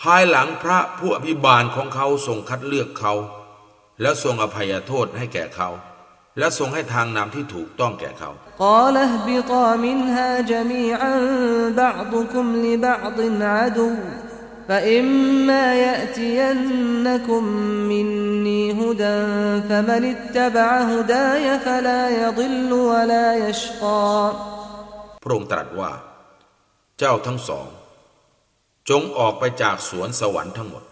ภายหลังพระผู้อภิบาลของเขาทรงคัดเลือกเขา และทรงอภัยโทษให้แก่เขา และทรงให้ทางนำที่ถูกต้องแก่เขาก اهبطا منها جميعا بعضكم لبعض عدو فإما يأتينكم مني هدى فمن اتبع هداي فلا يضل ولا يشقى พระองค์ตรัสว่า เจ้าทั้งสอง จงออกไปจากสวนสวรรค์ทั้งหมด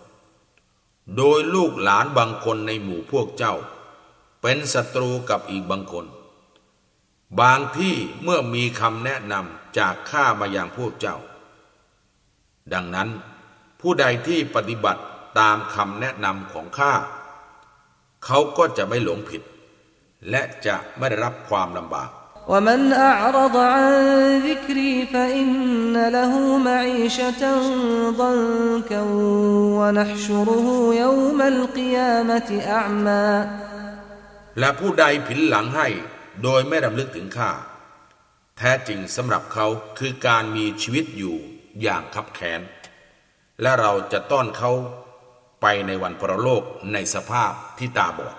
โดยลูกหลานบางคนในหมู่พวกเจ้า เป็นศัตรูกับอีกบางคน บางที่เมื่อมีคำแนะนำจากข้ามาอย่างพวกเจ้า ดังนั้น ผู้ใดที่ปฏิบัติตามคำแนะนำของข้า เขาก็จะไม่หลงผิด และจะไม่ได้รับความลำบาก ومن أعرض عن ذكري فإن له معيشة ضنكا ونحشره يوم القيامة أعمى และผู้ใดผินหลังให้โดยไม่รำลึกถึงข้า แท้จริงสำหรับเขาคือการมีชีวิตอยู่อย่างคับแค้น และเราจะต้อนเขาไปในวันปรโลกในสภาพที่ตาบอด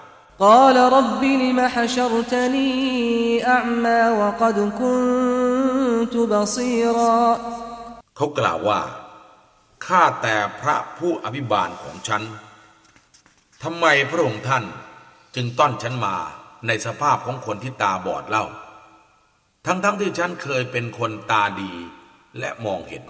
قال رب لم حشرتني أعمى وقد كنت بصيرا เขากล่าวว่า ข้าแต่พระผู้อภิบาลของฉัน ทำไมพระองค์ท่านจึงต้อนฉันมาในสภาพของคนที่ตาบอดเล่า ทั้งๆทที่ฉันเคยเป็นคนตาดี และมองเห็น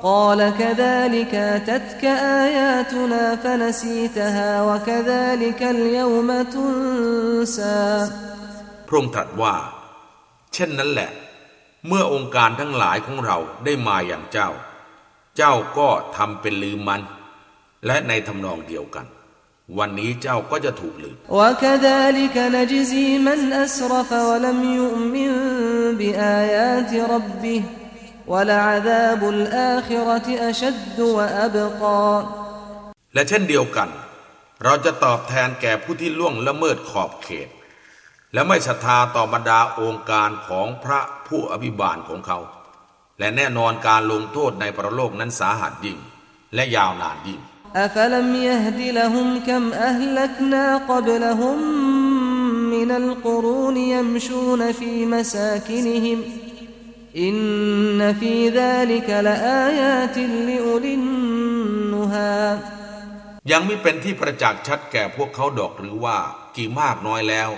พระองค์ตรัสว่า เช่นนั้นแหละ เมื่อองค์การทั้งหลายของเราได้มาอย่างเจ้า เจ้าก็ทำเป็นลืมมัน และในทำนองเดียวกัน วันนี้เจ้าก็จะถูกลืม أسرف ولم يؤمن بآيات ربه ولعذاب الآخرة أشد وأبقى และเช่นเดียวกัน เราจะตอบแทนแก่ผู้ที่ล่วงละเมิดขอบเขต และไม่ศรัทธาต่อบรรดาองค์การของพระผู้อภิบาลของเขา และแน่นอนการลงโทษในประโลกนั้นสาหัสยิ่ง และยาวนานยิ่ง أفلم يهد لهم كم أهلكنا قبلهم من القرون يمشون في مساكنهم อินนฟีซาลิกละอายาติลิอุลินนุฮายังไม่เป็นที่ประจักษ์ชัดแก่พวกเขาดอกหรือว่ากี่มากน้อยแล้ว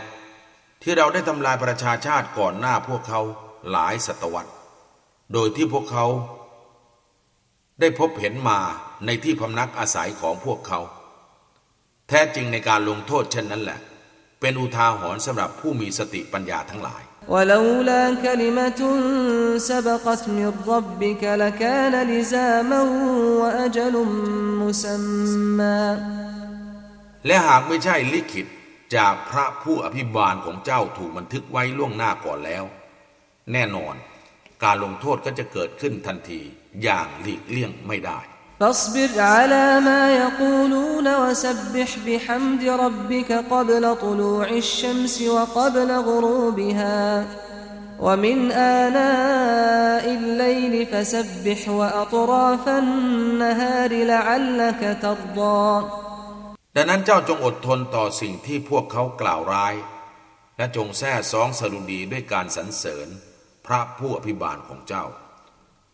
ที่เราได้ทำลายประชาชาติก่อนหน้าพวกเขาหลายศตวรรษ โดยที่พวกเขา ได้พบเห็นมาในที่พำนักอาศัยของพวกเขา แท้จริงในการลงโทษเช่นนั้นแหละ เป็นอุทาหรณ์สำหรับผู้มีสติปัญญาทั้งหลาย ولولا كلمة سبقت من ربك لكان لزاما وأجل مسمى และหากไม่ใช่ลิขิตจากพระผู้อภิบาลของเจ้าถูกบันทึกไว้ล่วงหน้าก่อนแล้ว แน่นอนการลงโทษก็จะเกิดขึ้นทันทีอย่างหลีกเลี่ยงไม่ได้ فاصبر على ما يقولون وسبح بحمد ربك قبل طلوع الشمس وقبل غروبها ومن آناء الليل فسبح وأطراف النهار لعلك ترضى ดังนั้นเจ้าจงอดทนต่อสิ่งที่พวกเขากล่าวร้าย และจงแท้ซองสรุดีด้วยการสรรเสริญ พระผู้อภิบาลของเจ้า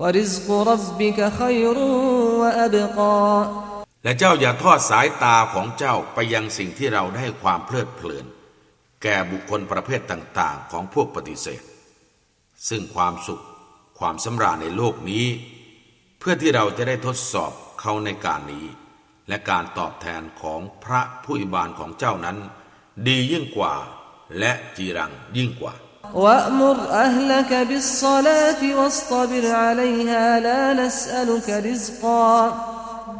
ورزق ربك خير وأبقى และเจ้าอย่าทอดสายตาของเจ้าไปยังสิ่งที่เราได้ให้ความเพลิดเพลิน แก่บุคคลประเภทต่าง ๆ ของพวกปฏิเสธ ซึ่งความสุขความสำราญในโลกนี้ เพื่อที่เราจะได้ทดสอบเขาในการนี้ และการตอบแทนของพระผู้อิบาลของเจ้านั้น ดียิ่งกว่า และจีรังยิ่งกว่า وأمر أهلك بالصلاة واصطبر عليها لا نسألك رزقا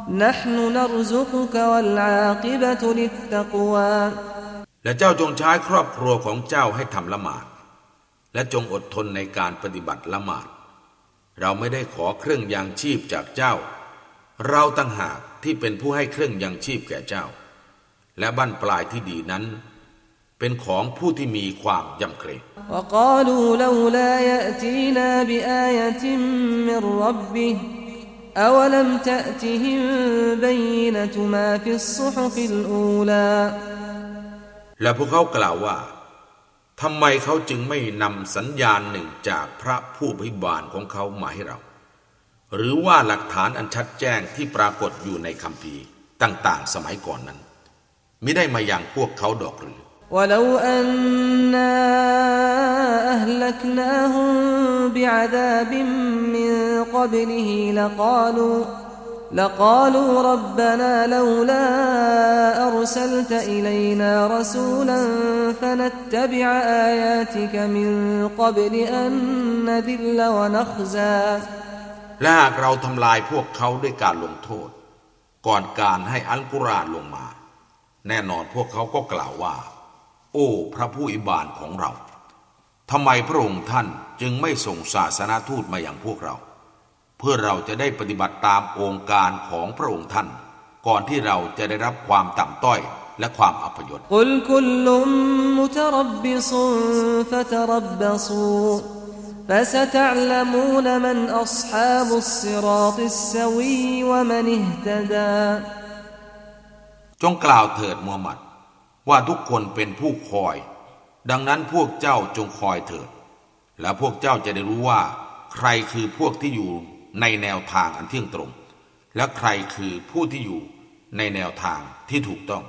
نحن نرزقك والعاقبة للتقوى และเจ้าจงใช้ครอบครัวของเจ้าให้ทำละหมาด และจงอดทนในการปฏิบัติละหมาด เราไม่ได้ขอเครื่องยังชีพจากเจ้า เราตั้งหากที่เป็นผู้ให้เครื่องยังชีพแก่เจ้า และบั้นปลายที่ดีนั้น เป็นของผู้ที่มีความยำเกรงและพวกเขากล่าวว่าทำไมเขาจึงไม่นำสัญญาณหนึ่งจากพระผู้พิบาลของเขามาให้เรา หรือว่าหลักฐานอันชัดแจ้งที่ปรากฏอยู่ในคำพีต่าง ๆ สมัยก่อนนั้น ไม่ได้มาอย่างพวกเขาดอกหรือ ولو أنا أهلكناهم بعذاب من قبله لقالوا لقالوا ربنا لولا أرسلت إلينا رسولا فنتبع آياتك من قبل أن نذل ونخزى และหากเราทำลายพวกเขาด้วยการลงโทษ ก่อนการให้อัลกุรอานลงมา แน่นอนพวกเขาก็กล่าวว่า โอ้พระผู้อิบานของเราทำไมพระองค์ท่านจึงไม่ส่งศาสนาทูตมาอย่างพวกเรา เพื่อเราจะได้ปฏิบัติตามองค์การของพระองค์ท่าน ก่อนที่เราจะได้รับความต่ำต้อยและความอัปยศ قل كل متربص فتربصوا فستعلمون من أصحاب الصراط السوي ومن اهتدى จงกล่าวเถิดมูฮัมหมัด ว่าทุกคนเป็นผู้คอย ดังนั้นพวกเจ้าจงคอยเถิด และพวกเจ้าจะได้รู้ว่า ใครคือพวกที่อยู่ในแนวทางอันเที่ยงตรง และใครคือผู้ที่อยู่ในแนวทางที่ถูกต้อง